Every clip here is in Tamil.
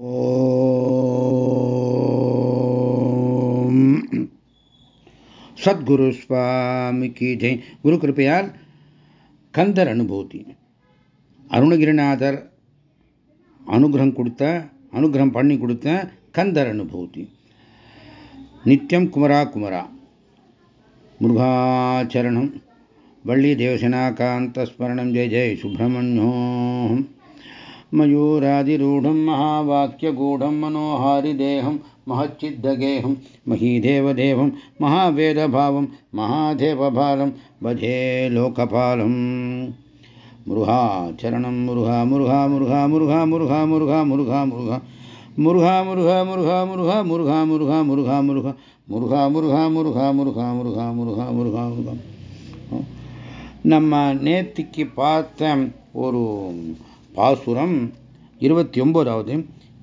ஓம். சத்குரு சுவாமிக்கு ஜெய். குரு கிருப்பையால் கந்தர் அனுபூதி. அருணகிரிநாதர் அனுகிரகம் கொடுத்த அனுகிரகம் பண்ணி கொடுத்த கந்தர் அனுபூதி. நித்தியம் குமரா குமரா. முருகாச்சரணம். வள்ளி தேவசனாகாந்தஸ்மரணம் ஜெய ஜெய் சுப்பிரமணியோம். मयूरादिरूढं महावाक्यगूढं मनोहारिदेहं महच्चिद्दगेहं महीदेवदेवं महावेदभावं महादेवभालं भजे लोकपालम् मुरुहाचरणं मुरुहा मुरुहा मुरुहा मुरुहा मुरुहा मुरुहा मुरुहा मुरुहा मुरुहा मुरुहा मुरुहा मुरुहा मुरुहा मुरुहा मुरुहा मुरुहा मुरुहा मुरुहा मुरुहा मुरुहा मुरुहा मुरुहा मुरुहा நம்ம நேத்திக்கு பார்த்த ஒரு பாசுரம் இருபத்தி ஒன்பதாவது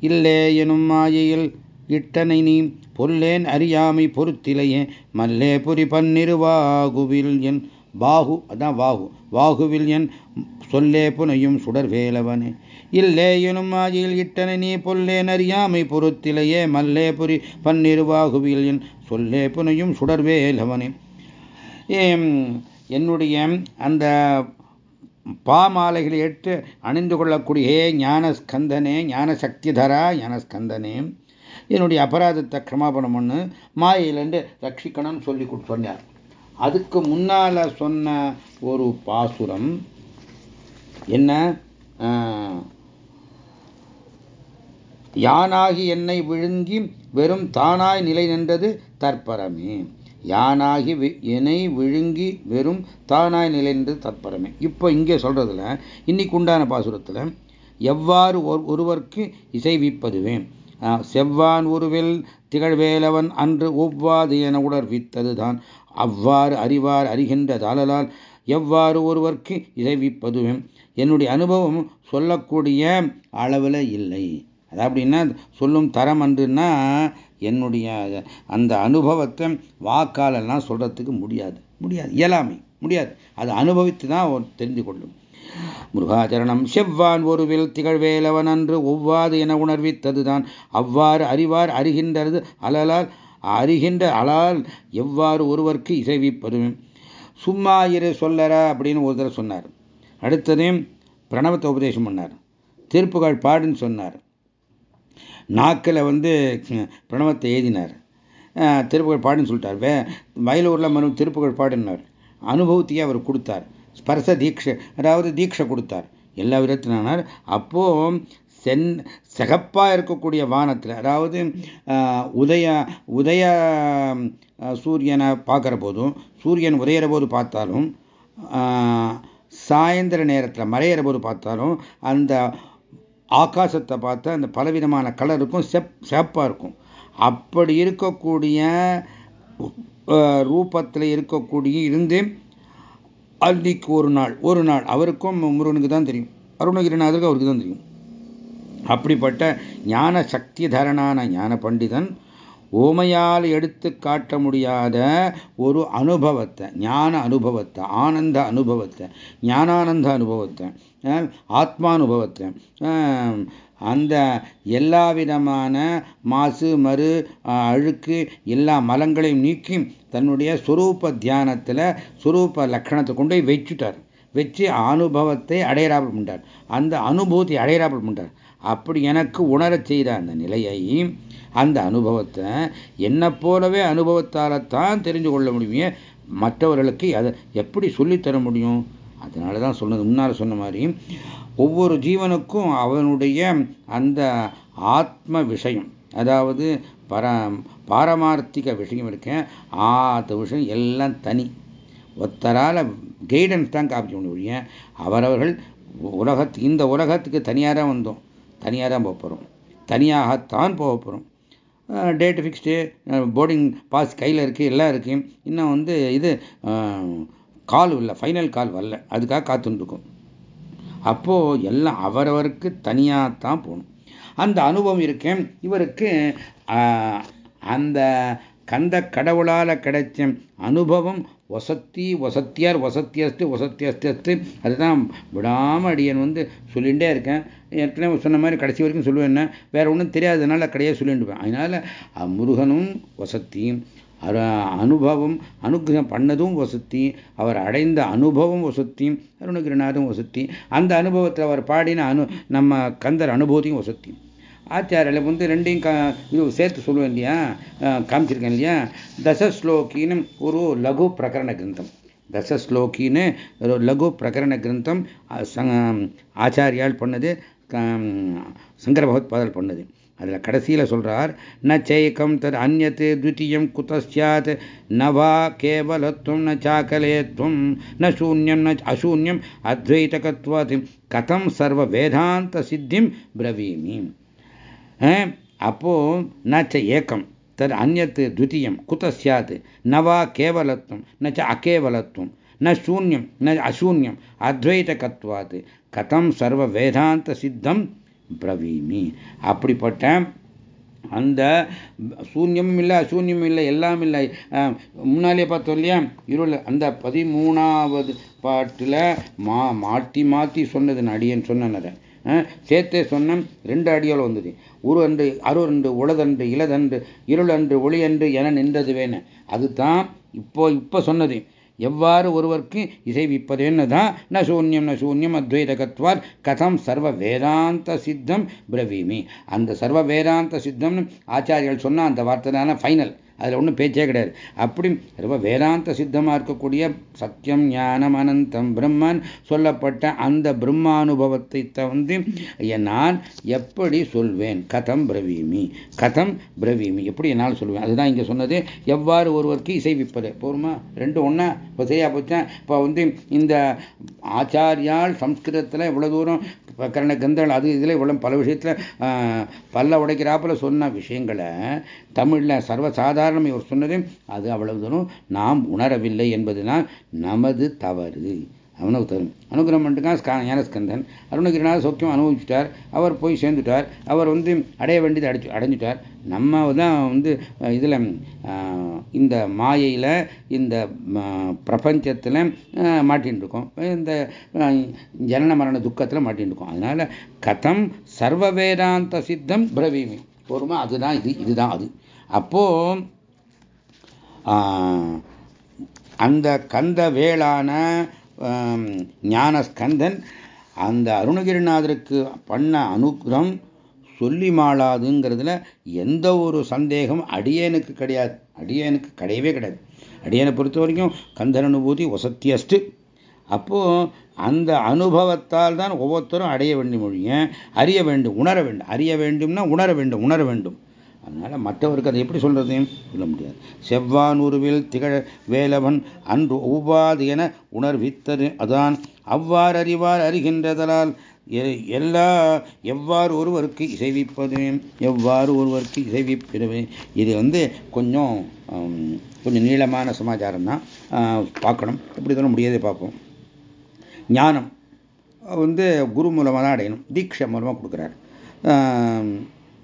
இல்லே எனும் மாயையில் இட்டனை நீ பொல்லேன் அறியாமை பொறுத்திலையே மல்லே புரி பன்னிருவாகுவில் என் பாகு அதான் வாகு வாகுவில் என் சொல்லே புனையும் சுடர்வேலவனே. இல்லே எனும் மாயில் இட்டனை நீ பொல்லேன் அறியாமை பொறுத்திலையே மல்லே புரி பன்னிருவாகுவில் என் சொல்லே புனையும் சுடர்வேலவனே. என்னுடைய அந்த பாமாலைகளை ஏற்று அணிந்து கொள்ளக்கூடிய ஞானஸ்கந்தனே ஞானசக்திதரா ஞான சக்திதரா ஞான என்னுடைய அபராதத்தை க்ஷமாபணம் பண்ணு மாயிலிருந்து ரட்சிக்கணும்னு சொல்லி சொன்னார். அதுக்கு முன்னால் சொன்ன ஒரு பாசுரம் என்ன? யானாகி என்னை விழுங்கி வெறும் தானாய் நிலை நின்றது தற்பரமே. யானாகி என்னை விழுங்கி வெறும் தானாய் நிலைன்றது தற்பரமே. இப்போ இங்கே சொல்றதுல இன்னைக்கு உண்டான பாசுரத்தில் எவ்வாறு ஒருவர்க்கு இசைவிப்பதுவே செவ்வான் உருவில் திகழ்வேலவன் அன்று ஒவ்வாது என உணர்வித்ததுதான் அவ்வாறு அறிவார் அறிகின்ற தாளலால் எவ்வாறு ஒருவர்க்கு இசைவிப்பதுவே என்னுடைய அனுபவம் சொல்லக்கூடிய அளவில் இல்லை. அது அப்படின்னா சொல்லும் தரம் அன்றுன்னா என்னுடைய அந்த அனுபவத்தை வாக்காலெல்லாம் சொல்றதுக்கு முடியாது. முடியாது. இயலாமை. முடியாது. அது அனுபவித்து தான் தெரிந்து கொள்ளும் முருகாச்சரணம் செவ்வான் ஒருவில் திகழ்வேலவன் அன்று ஒவ்வாது என உணர்வித்ததுதான். அவ்வாறு அறிவார் அறிகின்றது அலலால் அறிகின்ற அலால் எவ்வாறு ஒருவருக்கு இசைவிப்பதும் சும்மா இரு சொல்லற அப்படின்னு ஒரு தடவை சொன்னார். அடுத்ததையும் பிரணவத்தை உபதேசம் பண்ணார். திருப்புகள் பாடுன்னு சொன்னார். நாக்கில் வந்து பிரணவத்தை எழுதினார் திருப்புகழ் பாடுன்னு சொல்லிட்டார். வே வயலூரில் மனு திருப்புகழ் பாடினார் அனுபவத்தையே அவர் கொடுத்தார். ஸ்பர்ச தீட்சை அதாவது தீட்சை கொடுத்தார். எல்லா விதத்தினார் அப்போ சென் சிகப்பாக இருக்கக்கூடிய வானத்தில் அதாவது உதய உதய சூரியனை பார்க்குற போதும் சூரியன் உதையிற போது பார்த்தாலும் சாயந்தர நேரத்தில் மறையிற போது பார்த்தாலும் அந்த ஆகாசத்தை பார்த்தா அந்த பலவிதமான கலருக்கும் செப் சேப்பாக இருக்கும். அப்படி இருக்கக்கூடிய ரூபத்தில் இருக்கக்கூடிய இருந்து அன்னைக்கு ஒரு நாள் ஒரு நாள் அவருக்கும் முருகனுக்கு தான் தெரியும். அருணகிரிநாதருக்கு அவருக்கு தான் தெரியும். அப்படிப்பட்ட ஞான சக்தி தரனான ஞான பண்டிதன் ஓமையால் எடுத்து காட்ட முடியாத ஒரு அனுபவத்தை ஞான அனுபவத்தை ஆனந்த அனுபவத்தை ஞானானந்த அனுபவத்தை ஆத்மானுபவத்தை அந்த எல்லா விதமான மாசு மறு அழுக்கு எல்லா மலங்களையும் நீக்கி தன்னுடைய சுரூப தியானத்தில் சுரூப லக்ஷணத்தை கொண்டு போய் வச்சுட்டார். வச்சு அனுபவத்தை அடையறாமல் பண்ணார் அந்த அனுபூதி அடையறாமல் பண்ணார் அப்படி எனக்கு உணரச் செய்த அந்த நிலையை அந்த அனுபவத்தை என்னை போலவே அனுபவத்தால் தான் தெரிஞ்சு கொள்ள முடியுமே மற்றவர்களுக்கு அதை எப்படி சொல்லித்தர முடியும்? அதனால தான் சொன்னது. முன்னால் சொன்ன மாதிரி ஒவ்வொரு ஜீவனுக்கும் அவனுடைய அந்த ஆத்ம விஷயம் அதாவது பர பாரமார்த்திக விஷயம் இருக்கேன் ஆத்த விஷயம் எல்லாம் தனி. ஒத்தரால் கைடன்ஸ் தான் காப்பிக்க முடியும் அவரவர்கள் உலகத்து இந்த உலகத்துக்கு தனியாக தான் வந்தோம். தனியாக தான் போக போகிறோம் தனியாகத்தான் போக போகிறோம் டேட் ஃபிக்ஸ்டு போர்டிங் பாஸ் கையில் இருக்குது எல்லாம் இருக்குது இன்னும் வந்து இது கால் இல்லை ஃபைனல் கால் வரல. அதுக்காக காத்துட்டுருக்கோம் அப்போது எல்லாம் அவரவருக்கு தனியாக தான் போகணும். அந்த அனுபவம் இருக்கேன். இவருக்கு அந்த கந்த கடவுளால் கிடைச்ச அனுபவம் வசத்தி வசத்தியார் வசத்தியஸ்து வசத்தியஸ்து அதுதான் விடாமல் அடியன் வந்து சொல்லிகிட்டே இருக்கேன். ஏற்கனவே சொன்ன மாதிரி கடைசி வரைக்கும் சொல்லுவேன் வேற ஒன்றும் தெரியாததுனால கடையாக சொல்லிட்டுப்பேன் அதனால் முருகனும் வசத்தியும் அனுபவம் அனுகிரகம் பண்ணதும் வசத்தி அவர் அடைந்த அனுபவம் வசத்தி அருணகிரிநாதும் வசத்தி அந்த அனுபவத்தில் அவர் பாடின அனு நம்ம கந்தர் அனுபவத்தையும் வசத்தியும் ஆச்சாரியில் வந்து ரெண்டையும் இது சேர்த்து சொல்லுவேன் இல்லையா? காமிச்சிருக்கேன் இல்லையா? தசஸ்லோக்கின்னு ஒரு லகு பிரகரண கிரந்தம். தசஸ்லோக்கின்னு லகு பிரகரண கிரந்தம் ஆச்சாரியால் பண்ணது சங்கர பகவத்பாதல் பண்ணது. அதில் கடைசியில் சொல்கிறார் ந சேக்கம் தத் அந்நத்து த்விତୀயம் குதஸ்யாத் நவா கேவலத்துவம் ந சாக்கலேத்துவம் ந சூன்யம் ந அசூன்யம் அத்வைதகத்வாத் கதம் சர்வ வேதாந்த சித்திம் பிரவீமி. அப்போ நச்ச ஏக்கம். தர் அந்நத் த்விतीயம் குத்த ஸ்யாத். ந வா கேவலத்துவம் நச்ச அகேவலத்துவம் ந சூன்யம். ந அசூன்யம். அத்வைதகத்வாத். கதம் சர்வ வேதாந்த சித்தம் பிரவீமி. அப்படிப்பட்ட அந்த சூன்யமும் இல்லை அசூன்யமும் இல்லை எல்லாம் இல்லை. முன்னாலே பார்த்தோம் இல்லையா? இருள் அந்த பதிமூணாவது பாட்டில் மா மாற்றி மாற்றி சொன்னது அடியன் சொன்னதை சேர்த்தே சொன்ன ரெண்டு அடியோல் வந்தது. உரு அன்று அருண்டு உளதன்று இளதன்று இருளன்று ஒளியன்று என நின்றது அதுதான் இப்போ இப்போ சொன்னது. எவ்வாறு ஒருவருக்கு இசைவிப்பதுன்னு தான் ந சூன்யம் ந சூன்யம் அத்வைதகத்வார் கதம் சர்வ வேதாந்த சித்தம் பிரவீமி. அந்த சர்வ வேதாந்த சித்தம்னு ஆச்சாரியர்கள் சொன்ன அந்த வார்த்தை தானே ஃபைனல் அதில் ஒன்றும் பேச்சே கிடையாது. அப்படி ரொம்ப வேதாந்த சித்தமாக இருக்கக்கூடிய சத்தியம் ஞானம் அனந்தம் பிரம்மன் சொல்லப்பட்ட அந்த பிரம்மானுபவத்தை வந்து நான் எப்படி சொல்வேன்? கதம் பிரவீமி. கதம் பிரவீமி. எப்படி என்னால் சொல்வேன்? அதுதான் இங்கே சொன்னது. எவ்வாறு ஒருவருக்கு இசைவிப்பது போருமா? ரெண்டு ஒன்றா இப்போ சரியா போச்சேன் இப்போ வந்து இந்த ஆச்சாரியால் சம்ஸ்கிருதத்தில் இவ்வளோ தூரம் கரண கந்தங்கள் அது இதில் இவ்வளோ பல விஷயத்தில் பல்ல உடைக்கிறாப்புல சொன்ன விஷயங்களை தமிழில் உதாரணம் இவர் சொன்னது அது அவ்வளவு தூரம் நாம் உணரவில்லை என்பதுதான் நமது தவறு. அவனுக்கு தரும் அனுகிரகம் பண்ணிட்டுக்கான் ஞானஸ்கந்தன். அருணகிரிநாத சௌக்கியம் அனுபவிச்சுட்டார். அவர் போய் சேர்ந்துட்டார். அவர் வந்து அடைய வேண்டியது அடைச்சு அடைஞ்சிட்டார். நம்ம தான் வந்து இதில் இந்த மாயையில் இந்த பிரபஞ்சத்தில் மாட்டின்ட்டுருக்கோம் இந்த ஜனன மரண துக்கத்தில் மாட்டின்னு இருக்கோம் கதம் சர்வ வேதாந்த சித்தம் பிரவீமி. பொறுமை அதுதான் இது இதுதான் அது. அப்போது அந்த கந்த வேளான ஞானஸ்கந்தன் அந்த அருணகிரிநாதருக்கு பண்ண அனுகிரம் சொல்லி மாளாதுங்கிறதுல எந்த ஒரு சந்தேகம் அடியனுக்கு கிடையாது. அடியனுக்கு கிடையவே கிடையாது. அடியனை பொறுத்த வரைக்கும் கந்தன் அனுபூதி வசத்தியஸ்து. அப்போது அந்த அனுபவத்தால் தான் ஒவ்வொருத்தரும் அடைய வேண்டும் மொழிய அறிய வேண்டும் உணர வேண்டும். அறிய வேண்டும்னா உணர வேண்டும் உணர வேண்டும். அதனால் மற்றவருக்கு அதை எப்படி சொல்றது சொல்ல முடியாது. செவ்வானூருவில் திகழ வேலவன் அன்று ஒவ்வாது என உணர்வித்தது அதான். அவ்வாறு அறிவார் அறிகின்றதலால் எல்லா எவ்வாறு ஒருவருக்கு இசைவிப்பது எவ்வாறு ஒருவருக்கு இசைவிப்பது இது வந்து கொஞ்சம் கொஞ்சம் நீளமான சமாச்சாரம் தான் பார்க்கணும். எப்படி சொல்ல முடியாதே பார்ப்போம். ஞானம் வந்து குரு மூலமாக தான் அடையணும். தீட்சை மூலமாக கொடுக்குறார்.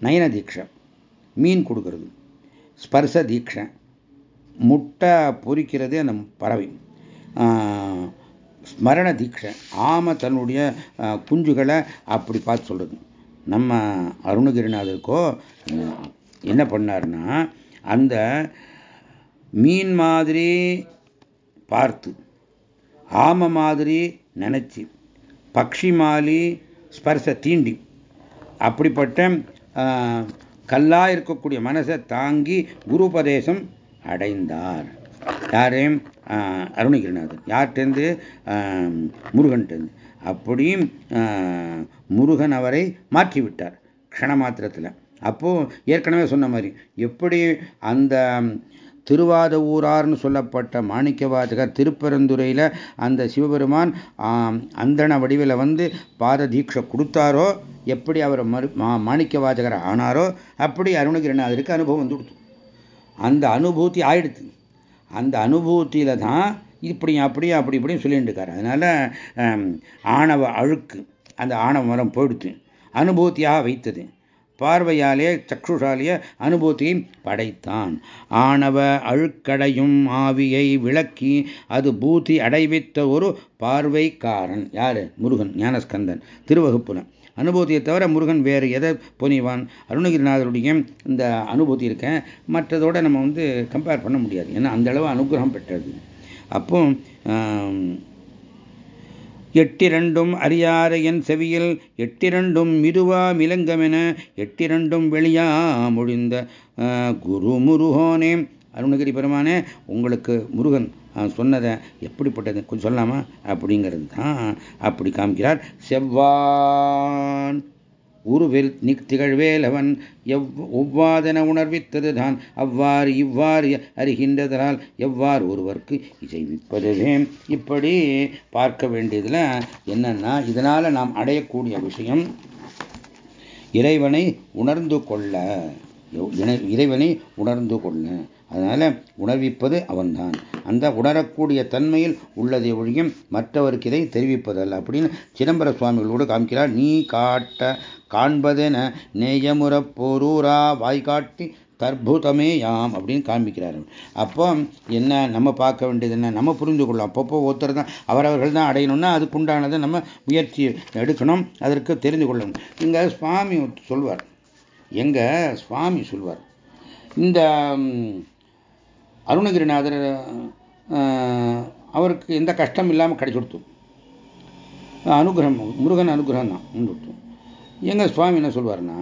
நயன தீட்சை. மீன் கொடுக்கறது. ஸ்பர்ச தீட்சை முட்டை பொறிக்கிறது அந்த பறவை. ஸ்மரண தீட்சை ஆம தன்னுடைய குஞ்சுகளை அப்படி பார்த்து சொல்றது. நம்ம அருணகிரிநாதருக்கோ என்ன பண்ணார்னா அந்த மீன் மாதிரி பார்த்து ஆம மாதிரி நினைச்சு பக்ஷி மாலி ஸ்பர்ச தீண்டி அப்படிப்பட்ட கல்லா இருக்கக்கூடிய மனசை தாங்கி குருபதேசம் அடைந்தார். யாரையும் அருணகிரிநாதன். யார்கிட்டேருந்து? முருகன்கிட்டேருந்து. அப்படியும் முருகன் அவரை மாற்றிவிட்டார் க்ஷண மாத்திரத்தில் அப்போ ஏற்கனவே சொன்ன மாதிரி எப்படி அந்த திருவாத ஊரார்னு சொல்லப்பட்ட மாணிக்கவாதகர் திருப்பெருந்துறையில் அந்த சிவபெருமான் அந்தன வடிவில் வந்து பாத தீட்சை கொடுத்தாரோ எப்படி அவர் மறு மாணிக்கவாசகர் ஆனாரோ அப்படி அருணகிரிநாதருக்கு அனுபவம் வந்து கொடுத்து அந்த அனுபூத்தி ஆயிடுத்து அந்த அனுபூத்தியில் தான் இப்படி அப்படியும் அப்படி இப்படின்னு சொல்லிட்டு இருக்காரு. அதனால் ஆணவ அழுக்கு அந்த ஆணவ மரம் போயிடுத்து அனுபூத்தியாக வைத்தது. பார்வையாலே சக்ஷுஷாலிய அனுபூதியை படைத்தான். ஆணவ அழுக்கடையும் ஆவியை விளக்கி அது பூதி அடைவித்த ஒரு பார்வைக்காரன். யாரு? முருகன் ஞானஸ்கந்தன் திருவகுப்புல. அனுபூதியை தவிர முருகன் வேறு எதை புனிவான்? அருணகிரிநாதருடைய இந்த அனுபூதி இருக்கேன் மற்றதோட நம்ம வந்து கம்பேர் பண்ண முடியாது. ஏன்னா அந்த அளவு அனுகிரகம் பெற்றது. அப்போ எட்டிரண்டும் அறியாரையன் செவியில் எட்டிரண்டும் மிதுவா மிலங்கமென எட்டிரண்டும் வெளியா முடிந்த குரு முருகோனே அருணகிரி பெருமானே உங்களுக்கு முருகன் சொன்னதை எப்படிப்பட்டது? கொஞ்சம் சொல்லாமா அப்படிங்கிறது தான் அப்படி காமிக்கிறார். செவ்வான் உருவில் திகழ்வேலவன். எவ் ஒவ்வாதென உணர்வித்தது தான் அவ்வாறு இவ்வாறு அறிகின்றதனால் எவ்வாறு ஒருவருக்கு இசைவிப்பதுவே இப்படி பார்க்க வேண்டியதில் என்னன்னா இதனால் நாம் அடையக்கூடிய விஷயம் இறைவனை உணர்ந்து கொள்ள. இறைவனை உணர்ந்து கொள்ள. அதனால உணர்விப்பது அவன்தான். அந்த உணரக்கூடிய தன்மையில் உள்ளதை ஒழியும் மற்றவருக்கு இதை தெரிவிப்பதல்ல அப்படின்னு சிதம்பர சுவாமிகளோடு காமிக்கிறார். நீ காட்ட காண்பதென நேயமுற பொரூரா வாய்காட்டி தற்புதமே யாம் அப்படின்னு காண்பிக்கிறாரு அப்போ என்ன நம்ம பார்க்க வேண்டியது என்ன? நம்ம புரிந்து கொள்ளலாம். அப்பப்போ ஒருத்தர் தான் அவரவர்கள் தான் அடையணும்னா அதுக்குண்டானதை நம்ம முயற்சி எடுக்கணும் அதற்கு தெரிந்து கொள்ளணும். இங்கே சுவாமி சொல்வார். எங்க சுவாமி சொல்வார். இந்த அருணகிரிநாதர் அவருக்கு எந்த கஷ்டம் இல்லாமல் கிடைச்சி கொடுத்தோம் அனுகிரகம் முருகன் அனுகிரகம் தான் கொடுத்தோம் எங்கள் சுவாமி என்ன சொல்வார்னா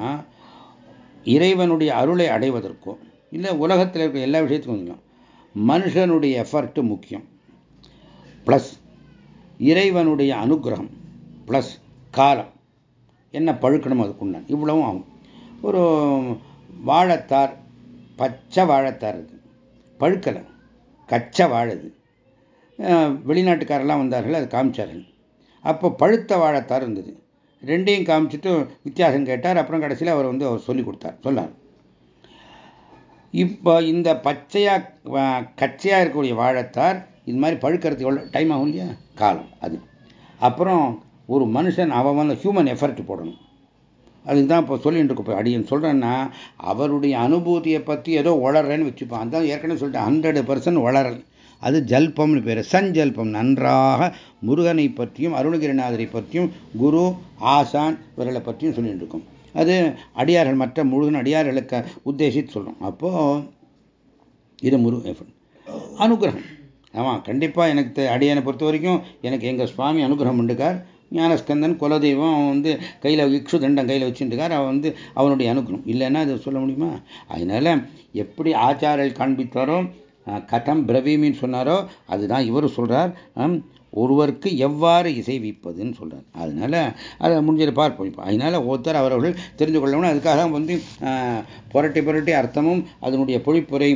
இறைவனுடைய அருளை அடைவதற்கும் இல்லை உலகத்தில் இருக்க எல்லா விஷயத்துக்கும் மனுஷனுடைய எஃபர்ட்டு முக்கியம். ப்ளஸ் இறைவனுடைய அனுகிரகம் ப்ளஸ் காலம். என்ன பழுக்கணும் அதுக்குண்டான் இவ்வளவும் ஆகும். ஒரு வாழைத்தார் பச்சை வாழைத்தார் இருக்குது பழுக்கலை. கச்சை வாழது வெளிநாட்டுக்காரெல்லாம் வந்தார்கள் அது காமிச்சார்கள். அப்போ பழுத்த வாழைத்தார் இருந்தது. ரெண்டையும் காமிச்சிட்டு வித்தியாசம் கேட்டார். அப்புறம் கடைசியில் அவர் வந்து அவர் சொல்லி கொடுத்தார் சொன்னார். இப்போ இந்த பச்சையாக கச்சையாக இருக்கக்கூடிய வாழைத்தார் இது மாதிரி பழுக்கிறதுக்கு எவ்வளோ டைம் ஆகும் இல்லையா? காலம் அது. அப்புறம் ஒரு மனுஷன் அவன் ஹியூமன் எஃபர்ட் போடணும். அதுதான் இப்போ சொல்லிட்டு இருக்க அடியன் சொல்கிறேன்னா அவருடைய அனுபூதியை பற்றி ஏதோ வளர்றேன்னு வச்சுப்பான் அதான் ஏற்கனவே சொல்லிட்டேன் ஹண்ட்ரட் பர்சன்ட் வளரல் அது ஜல்பம்னு பேர். சஞ்சல்பம் நன்றாக முருகனை பற்றியும் அருணகிரிநாதரை பற்றியும் குரு ஆசான் இவர்களை பற்றியும் சொல்லிட்டு இருக்கும். அது அடியார்கள் மற்ற முழுகன் அடியார்களுக்கு உத்தேசித்து சொல்கிறோம் அப்போது இது முருகன் அனுகிரகம். ஆமாம் கண்டிப்பாக எனக்கு அடியானை பொறுத்த வரைக்கும் எனக்கு எங்கள் சுவாமி அனுகிரகம் உண்டுக்கார் ஞானஸ்கந்தன் குலதெய்வம் அவன் வந்து கையில் இக்ஷு தண்டம் கையில் வச்சுட்டுருக்கார். அவன் வந்து அவனுடைய அனுகிரகம் இல்லைன்னா அதை சொல்ல முடியுமா? அதனால எப்படி ஆச்சாரியல் காண்பித்தாரோ கதம் பிரவீமின்னு சொன்னாரோ அதுதான் இவர் சொல்கிறார் ஒருவருக்கு எவ்வாறு இசைவிப்பதுன்னு சொல்கிறார் அதனால அதை முடிஞ்சது பார்ப்போம். இப்போ அதனால் ஒருத்தர் அவர்கள் தெரிந்து கொள்ளணும் அதுக்காக வந்து புரட்டி புரட்டி அர்த்தமும் அதனுடைய பொழிப்புரை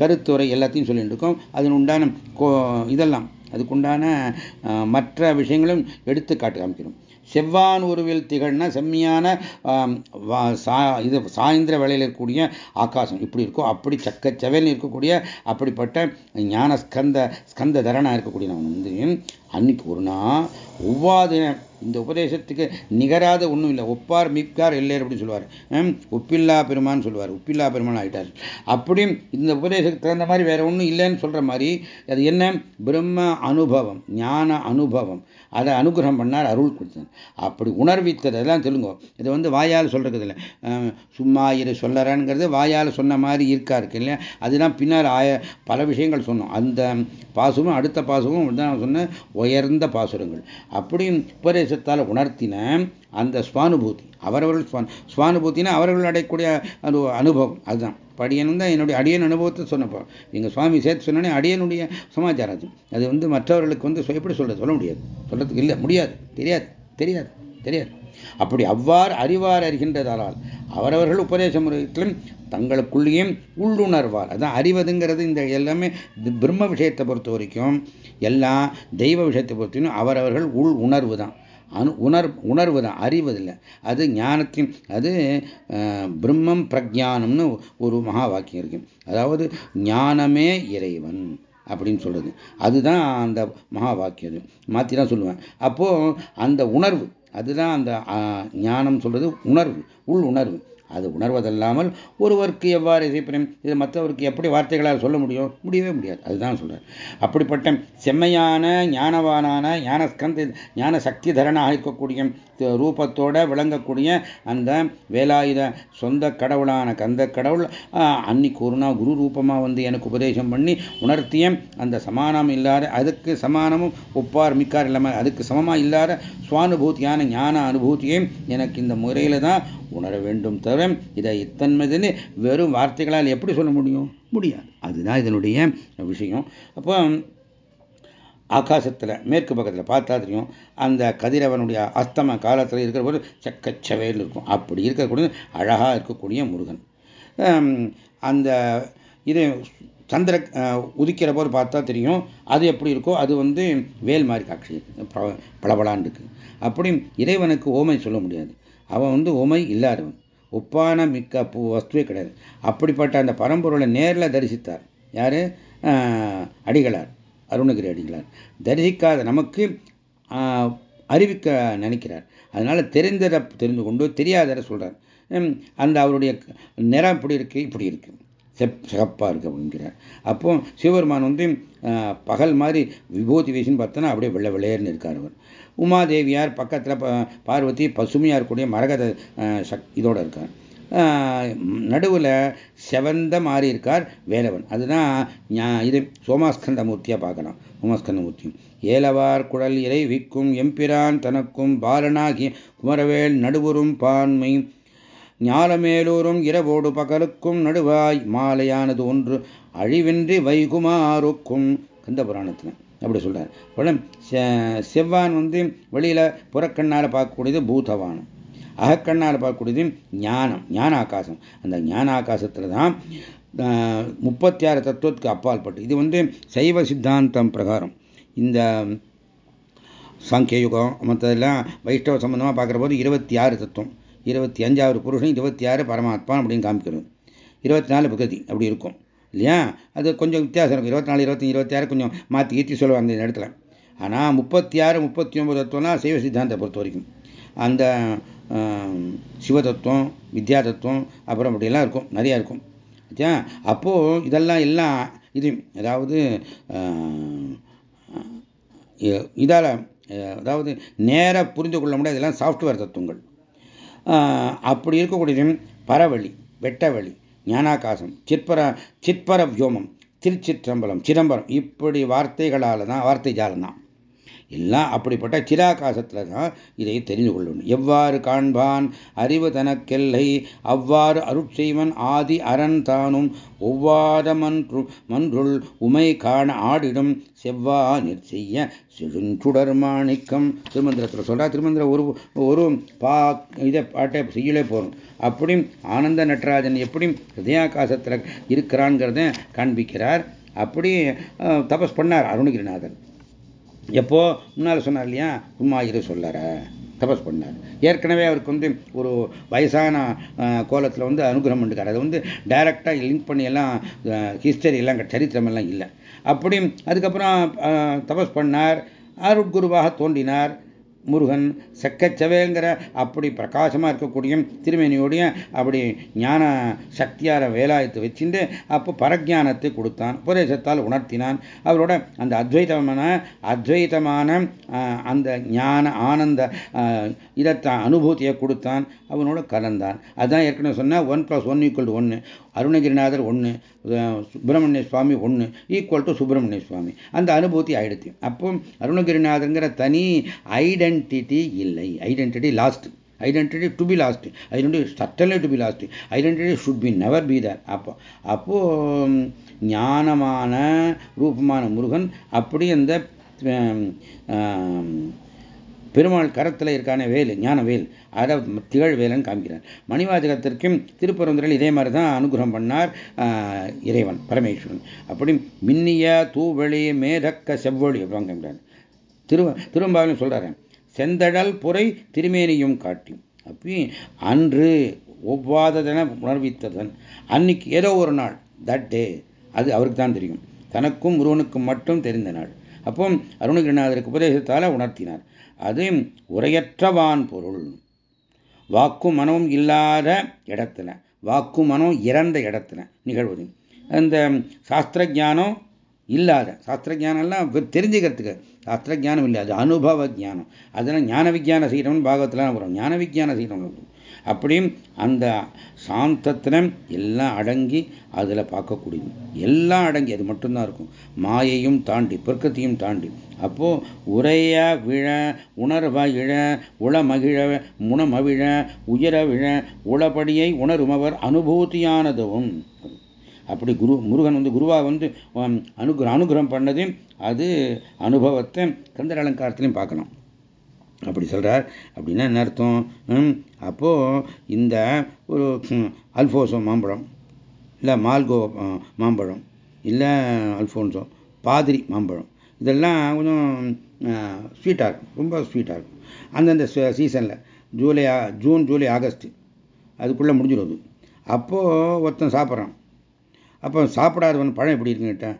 கருத்துரை எல்லாத்தையும் சொல்லிட்டு இருக்கோம். அதனுண்டான இதெல்லாம். அதுக்குண்டான மற்ற விஷயங்களும் எடுத்து காட்டு காமிக்கணும். செவ்வான் உருவில் திகழ்னா செம்மையான இது சாயந்திர வேலையில் இருக்கக்கூடிய ஆகாசம். இப்படி இருக்கோ அப்படி சக்க செவல் இருக்கக்கூடிய அப்படிப்பட்ட ஞான ஸ்கந்த ஸ்கந்த தரனாக இருக்கக்கூடிய நான் வந்து அன்னைக்கு ஒரு நாள் ஒவ்வாது இந்த உபதேசத்துக்கு நிகராத ஒன்றும் இல்லை. ஒப்பார் மிக்கார் இல்லை அப்படின்னு சொல்லுவார். உப்பில்லா பெருமான்னு சொல்லுவார். உப்பில்லா பெருமான் ஆயிட்டார். அப்படியும் இந்த உபதேசத்துக்கு தகுந்த மாதிரி வேற ஒன்றும் இல்லைன்னு சொல்ற மாதிரி அது என்ன? பிரம்ம அனுபவம் ஞான அனுபவம். அதை அனுகிரகம் பண்ணார் அருள் கொடுத்தார் அப்படி உணர்வித்தது. அதெல்லாம் தெலுங்கு. இது வந்து வாயால் சொல்றது இல்லை. சும்மா இரு சொல்லறேங்கிறது வாயால் சொன்ன மாதிரி இருக்கா இருக்கு இல்லையா? அதுதான் பின்னால் ஆய பல விஷயங்கள் சொன்னோம். அந்த பாசுவும் அடுத்த பாசுவும் தான் சொன்ன உயர்ந்த பாசுரங்கள். அப்படியும் உபதேசத்தால் உணர்த்தின அந்த சுவானுபூதி அவரவர்கள் சுவான் சுவானுபூத்தினா அவர்கள் அடையக்கூடிய அது அனுபவம் அதுதான். படியனும் தான் என்னுடைய அடியன் அனுபவத்தை சொன்னப்போ எங்கள் சுவாமி சேர்த்து சொன்னோன்னே அடியனுடைய சமாச்சாரம். அது அது வந்து மற்றவர்களுக்கு வந்து எப்படி சொல்ல சொல்ல முடியாது. சொல்கிறதுக்கு இல்லை முடியாது. தெரியாது தெரியாது தெரியாது. அப்படி அவ்வாறு அறிவார் அறிகின்றதால் அவரவர்கள் உபதேச முறையிலும் தங்களுக்குள்ளேயும் உள்ளுணர்வார். அதான் அறிவதுங்கிறது இந்த எல்லாமே பிரம்ம விஷயத்தை பொறுத்த வரைக்கும் எல்லாம் தெய்வ விஷயத்தை பொறுத்த வரைக்கும் அவரவர்கள் உள் உணர்வு தான். அனு உணர் உணர்வு தான். அறிவதில்லை. அது ஞானத்தின் அது பிரம்மம் பிரஜானம்னு ஒரு மகா வாக்கியம் இருக்கு. அதாவது ஞானமே இறைவன் அப்படின்னு சொல்றது. அதுதான் அந்த மகா வாக்கியம் மாற்றி தான் சொல்லுவேன். அப்போ அந்த உணர்வு அதுதான் அந்த ஞானம் சொல்றது உணர்வு உள் உணர்வு. அது உணர்வதல்லாமல் ஒருவருக்கு எவ்வாறு இசைப்பிரம் இது மற்றவருக்கு எப்படி வார்த்தைகளால் சொல்ல முடியும்? முடியவே முடியாது. அதுதான் சொல்றார். அப்படிப்பட்ட செம்மையான ஞானவானான ஞான ஸ்கந்த ஞான சக்தி தரனாக இருக்கக்கூடிய ரூபத்தோட விளங்கக்கூடிய அந்த வேலாயுத சொந்த கடவுளான கந்த கடவுள் அன்னைக்கு ஒரு நாள் குரு ரூபமாக வந்து எனக்கு உபதேசம் பண்ணி உணர்த்திய அந்த சமானம் இல்லாத அதுக்கு சமானமும் ஒப்பார் மிக்கார் இல்லாமல் அதுக்கு சமமாக இல்லாத சுவானுபூத்தியான ஞான அனுபூதியையும் எனக்கு இந்த முறையில் தான் உணர வேண்டும் தவிர இதை இத்தன்மதுன்னு வெறும் வார்த்தைகளால் எப்படி சொல்ல முடியும்? முடியாது. அதுதான் இதனுடைய விஷயம். அப்போ ஆகாசத்தில் மேற்கு பக்கத்தில் பார்த்தா தெரியும் அந்த கதிரவனுடைய அஸ்தம காலத்தில் இருக்கிற போது செக்கச்சவையில் இருக்கும். அப்படி இருக்கக்கூடிய அழகாக இருக்கக்கூடிய முருகன். அந்த இது சந்திர உதிக்கிற போது பார்த்தா தெரியும் அது எப்படி இருக்கோ அது வந்து வேல் மாதிரி காட்சி. பளபளான் இருக்கு. அப்படி இறைவனுக்கு ஓமை சொல்ல முடியாது. அவன் வந்து ஓமை இல்லாதவன். ஒப்பான மிக்க பூ வஸ்துவே கிடையாது. அப்படிப்பட்ட அந்த பரம்பொருளை நேரில் தரிசித்தார். யார்? அடிகளார். அருணகிரி அடிகளார் தரிசிக்காத நமக்கு அறிவிக்க நினைக்கிறார். அதனால் தெரிந்ததை தெரிந்து கொண்டு தெரியாதரை சொல்கிறார் அந்த அவருடைய நிறம் இப்படி இருக்கு இப்படி இருக்கு. செப் சிறப்பாக இருக்கு அப்படிங்கிறார். அப்போ சிவபெருமான் வந்து பகல் மாதிரி விபூதி வீசின்னு பார்த்தோன்னா அப்படியே வெள்ளை வெள்ளையர்னு இருக்கார் அவர். உமாதேவியார் பக்கத்தில் பார்வதி பசுமையாக இருக்கக்கூடிய மரகத இதோடு இருக்கார். நடுவில் செவந்த மாறி இருக்கார் வேலவன். அதுதான் இது சோமாஸ்கந்த மூர்த்தியாக பார்க்கலாம் சோமாஸ்கந்த மூர்த்தி ஏலவார் குடல் இறை விக்கும் எம்பிரான் தனக்கும் பாலனாகி குமரவேல் நடுவரும் பான்மை ஞாலமேலூரும் இரவோடு பகலுக்கும் நடுவாய் மாலையானது ஒன்று அழிவின்றி வைகுமாருக்கும் கந்த புராணத்தில் அப்படி சொல்கிறார் செவ்வான் வந்து வெளியில் புறக்கண்ணால் பார்க்கக்கூடியது பூதவானம் அகக்கண்ணால் பார்க்கக்கூடியது ஞானம் ஞான ஆகாசம் அந்த ஞான ஆகாசத்தில் தான் முப்பத்தி ஆறு தத்துவத்துக்கு அப்பாற்பட்டு இது வந்து சைவ சித்தாந்தம் பிரகாரம். இந்த சாங்கிய யுகம் மற்றதெல்லாம் வைஷ்ணவ சம்பந்தமாக பார்க்குற போது இருபத்தி ஆறு தத்துவம். இருபத்தி அஞ்சாவது புருஷன் இருபத்தி ஆறு பரமாத்மா அப்படின்னு காமிக்கிறது. இருபத்தி நாலு பகுதி அப்படி இருக்கும். இல்லையா? அது கொஞ்சம் வித்தியாசம் இருக்கும். இருபத்தி நாலு இருபத்தஞ்சு இருபத்தி ஆறு கொஞ்சம் மாற்றி ஈர்த்தி சொல்லுவாங்க இந்த இடத்துல. ஆனால் முப்பத்தி ஆறு முப்பத்தி ஒன்பது தத்துவம்னா சைவ சித்தாந்தத்தை பொறுத்த வரைக்கும். அந்த சிவதத்துவம் வித்யா தத்துவம் அப்புறம் அப்படியெல்லாம் இருக்கும். நிறையா இருக்கும். அப்போது இதெல்லாம் எல்லாம் இது அதாவது இதால் அதாவது நேராக புரிந்து கொள்ள முடியாது. இதெல்லாம் சாஃப்ட்வேர் தத்துவங்கள். அப்படி இருக்கக்கூடியது பரவழி வெட்டவழி ஞானாகாசம் சிற்பர சிற்பர வியோமம் திருச்சிற்றம்பலம் சிதம்பரம் இப்படி வார்த்தைகளால் தான் வார்த்தை ஜாலம் தான் எல்லாம் அப்படிப்பட்ட சிராகாசத்தில் தான் இதை தெரிந்து கொள்ளணும் எவ்வாறு காண்பான்? அறிவு தனக்கெல்லை. அவ்வாறு அருட்செய்வன் ஆதி அரண் தானும் ஒவ்வாத மன்று மன்றுள் உமை காண ஆடிடும். செவ்வா செய்ய செழுஞ்சுடர் மாணிக்கம். திருமந்திரத்தில் சொல்றா திருமந்திரம் ஒரு ஒரு பா இதை பாட்டை செய்யலே போகிறோம் அப்படி ஆனந்த நடராஜன் எப்படியும் ஹிருதயாகாசத்தில் இருக்கிறான்ங்கிறத காண்பிக்கிறார். அப்படி தபஸ் பண்ணார் அருணகிரிநாதன். எப்போ? முன்னால் சொன்னார் இல்லையா? சும்மா இரு சொல்லற தபஸ் பண்ணார். ஏற்கனவே அவருக்கு வந்து ஒரு வயசான கோலத்தில் வந்து அனுகிரகம் பண்ணிருக்காரு. அதை வந்து டைரக்டாக லிங்க் பண்ணி எல்லாம் ஹிஸ்டரி எல்லாம் சரித்திரம் எல்லாம் இல்லை. அப்படி அதுக்கப்புறம் தபஸ் பண்ணார். அருட்குருவாக தோன்றினார். முருகன் செக்கச்சவேங்கிற அப்படி பிரகாசமாக இருக்கக்கூடிய திருமேனியோடைய அப்படி ஞான சக்தியார வேலாயத்தை வச்சுட்டு அப்போ பரஜானத்தை கொடுத்தான் உபதேசத்தால் உணர்த்தினான். அவரோட அந்த அத்வைதமான அத்வைதமான அந்த ஞான ஆனந்த இதத்தான் அனுபூதியை கொடுத்தான் அவனோட கலந்தான். அதுதான் ஏற்கனவே சொன்னால் ஒன் ப்ளஸ் ஒன் ஈக்குவல் ஒன்று அருணகிரிநாதர் ஒன்று சுப்பிரமணிய சுவாமி ஒன்று ஈக்குவல் டு சுப்பிரமணிய சுவாமி. அந்த அனுபூதி ஆயிடுச்சு. அப்போ அருணகிரிநாதருங்கிற தனி ஐடென்டிட்டி இல்லை. Identity lost identity to be lost identity subtly to be lost identity should be never be there அப்போ அப்போ ஞானமான ரூபமான முருகன் அப்படி அந்த பெருமாள் கரத்தில் இருக்கான வேல் ஞான வேல். அதை திகழ் வேலன்னு காமிக்கிறார் மணிவாஜகத்திற்கும் திருப்பரந்தரில் இதே மாதிரி தான் அனுகிரகம் பண்ணார் இறைவன் பரமேஸ்வரன். அப்படி மின்னிய தூவெளி மேதக்க செவ்வொழி அப்படின்னு காமிக்கிறார் திரு திரும்பாவிலும் சொல்றாரு. செந்தழல் புரை திருமேனியும் காட்டி. அப்படி அன்று ஒவ்வாததென உணர்வித்ததன் அன்னைக்கு ஏதோ ஒரு நாள் தட் டே அது அவருக்கு தான் தெரியும். தனக்கும் முருகனுக்கும் மட்டும் தெரிந்த நாள். அப்போ அருணகிரிநாதருக்கு உபதேசத்தால் உணர்த்தினார். அது உரையற்றவான் பொருள். வாக்கு மனம் இல்லாத இடத்துல வாக்கு மனம் இறந்த இடத்துல நிகழ்வது. அந்த சாஸ்திர ஜானம் இல்லாத சாஸ்திர ஜானம்லாம் தெரிஞ்சுக்கிறதுக்கு சாஸ்திர ஜானம் இல்லை அது அனுபவ ஜானம். அதெல்லாம் ஞான விஜயான சீரம்னு பாகத்தில் வரும். ஞான விஜயான சீரம் அப்படியும் அந்த சாந்தத்தினம் எல்லாம் அடங்கி அதில் பார்க்கக்கூடியது. எல்லாம் அடங்கி அது மட்டும்தான் இருக்கும். மாயையும் தாண்டி பெருக்கத்தையும் தாண்டி. அப்போ உரைய விழ உணர்வ இழ உளமகிழ முனமவிழ உயர விழ உளபடியை உணருமவர் அனுபூதியானதும். அப்படி குரு முருகன் வந்து குருவா வந்து அனுகிர அனுகிரகம் பண்ணது அது அனுபவத்தை கந்தர் அலங்காரத்திலையும் பார்க்கலாம். அப்படி சொல்கிறார் அப்படின்னா என்ன அர்த்தம்? அப்போது இந்த ஒரு அல்ஃபோசோ மாம்பழம் இல்லை மால்கோ மாம்பழம் இல்லை அல்ஃபோன்ஸோ பாதிரி மாம்பழம் இதெல்லாம் கொஞ்சம் ஸ்வீட்டாக இருக்கும் ரொம்ப ஸ்வீட்டாக இருக்கும். அந்தந்த சீசனில் ஜூலை ஜூன் ஜூலை ஆகஸ்ட் அதுக்குள்ளே முடிஞ்சிடும் அது அப்போது ஒருத்தன் சாப்பிட்றான். அப்போ சாப்பிடாதவன் பழம் எப்படி இருக்குன்னு கேட்டேன்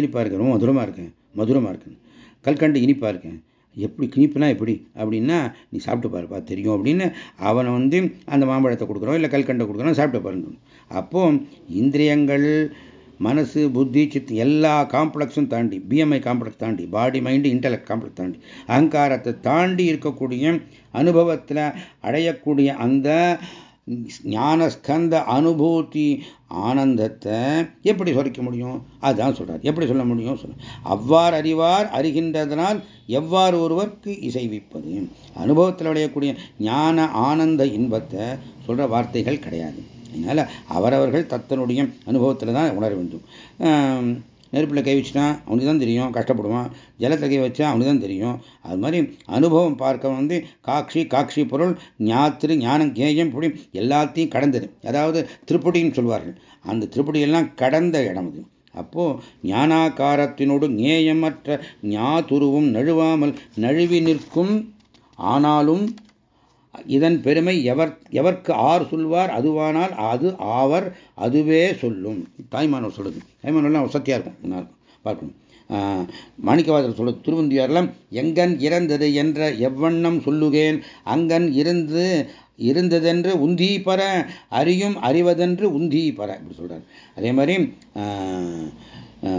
இனிப்பாக இருக்கு ரொம்ப மதுரமாக இருக்கேன் மதுரமாக இருக்குன்னு கல்கண்டு இனிப்பாக இருக்கேன். எப்படி கிணிப்புனா எப்படி? அப்படின்னா நீ சாப்பிட்டு பாருப்பா தெரியும் அப்படின்னு அவனை வந்து அந்த மாம்பழத்தை கொடுக்குறோம் இல்லை கல்கண்டை கொடுக்குறோம் சாப்பிட்டு பாருங்க அப்போ இந்திரியங்கள் மனசு புத்தி சித் எல்லா காம்ப்ளெக்ஸும் தாண்டி பிஎம்ஐ காம்ப்ளெக்ஸ் தாண்டி பாடி மைண்டு இன்டலெக்ட் காம்ப்ளெக்ஸ் தாண்டி அகங்காரத்தை தாண்டி இருக்கக்கூடிய அனுபவத்தில் அடையக்கூடிய அந்த ஞானஸ்கந்த அனுபூதி ஆனந்தத்தை எப்படி சொல்லிக்க முடியும்? அதுதான் சொல்றார். எப்படி சொல்ல முடியும்? சொல்ல அவ்வாறு அறிவார் அறிகின்றதனால் எவ்வாறு ஒருவருக்கு இசைவிப்பது அனுபவத்தில் விளையக்கூடிய ஞான ஆனந்த இன்பத்தை சொல்ற வார்த்தைகள் கிடையாது. அதனால அவரவர்கள் தத்தனுடைய அனுபவத்தில் தான் உணர வேண்டும். நெருப்பில் கை வச்சுட்டான் அவனுக்கு தான் தெரியும் கஷ்டப்படுவான். ஜலத்தில் கை வச்சா அவனுக்கு தான் தெரியும். அது மாதிரி அனுபவம் பார்க்க வந்து காட்சி காட்சி பொருள் ஞாத்திரு ஞானம் கேயம் இப்படி எல்லாத்தையும் கடந்தது. அதாவது திருப்படின்னு சொல்வார்கள். அந்த திருப்படியெல்லாம் கடந்த இடம் அது. அப்போ ஞானாகாரத்தினோடு ஞேயமற்ற ஞாதுருவும் நழுவாமல் நழுவி நிற்கும் ஆனாலும் இதன் பெருமை எவர் எவர்க்கு ஆர் சொல்வார் அதுவானால் அது ஆவர் அதுவே சொல்லும். தாய்மானவர் சொல்லுது. தாய்மானவர்லாம் சத்தியா இருக்கும். பார்க்கணும். மாணிக்கவாதர் சொல்ல திருவந்தியாரெல்லாம் எங்கன் இறந்தது என்ற எவ்வண்ணம் சொல்லுகேன். அங்கன் இருந்து இருந்ததென்று உந்தி பர அறியும் அறிவதென்று உந்தி பர. இப்படி சொல்றார். அதே மாதிரி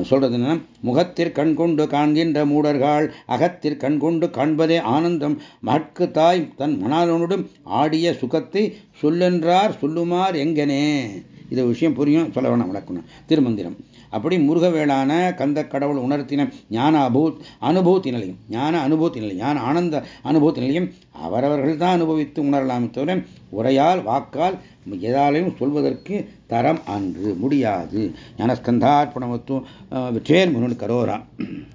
சொல்றது என்னன்னா முகத்திற் கொண்டு காண்கின்ற மூடர்கள் அகத்திற் கொண்டு காண்பதே ஆனந்தம். மட்கு தாய் தன் மணாலனுடன் ஆடிய சுகத்தை சொல்லென்றார் சொல்லுமார் எங்கனே. இது விஷயம் புரியும் சொல்ல வேணாம் விளக்கணும். திருமந்திரம். அப்படி முருகவேளான கந்த கடவுள் உணர்த்தின ஞான அபூத் அனுபூத்தி நிலையம் ஞான அனுபூத்தி நிலையம் ஞான ஆனந்த அனுபூத்தி நிலையம் அவரவர்கள் தான் அனுபவித்து உணரலாமே தவிர உரையால் வாக்கால் எதாலையும் சொல்வதற்கு தரம் அன்று முடியாது. ஞானஸ்கந்தார்ப்பணமத்துவம் வெற்றேர் முருகன் கரோரா.